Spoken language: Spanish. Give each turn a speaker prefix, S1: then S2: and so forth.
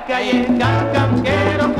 S1: calle, cam,